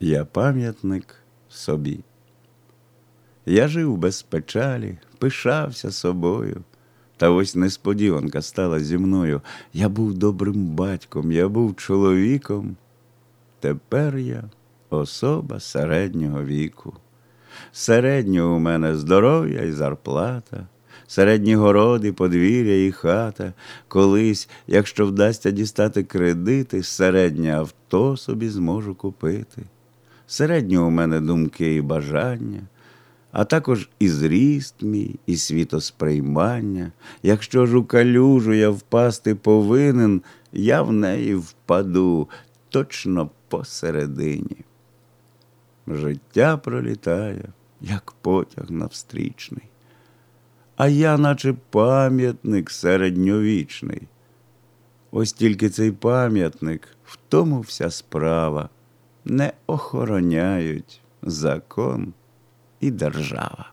Я пам'ятник собі. Я жив без печалі, пишався собою. Та ось несподіванка стала зі мною. Я був добрим батьком, я був чоловіком. Тепер я особа середнього віку. Середнього у мене здоров'я і зарплата, середні городи, подвір'я і хата. Колись, якщо вдасться дістати кредити, середнє авто собі зможу купити. Середні у мене думки і бажання, а також і зріст мій, і світосприймання. Якщо ж у калюжу я впасти повинен, я в неї впаду точно посередині. Життя пролітає, як потяг навстрічний, а я, наче пам'ятник середньовічний. Ось тільки цей пам'ятник, в тому вся справа не охороняють закон і держава.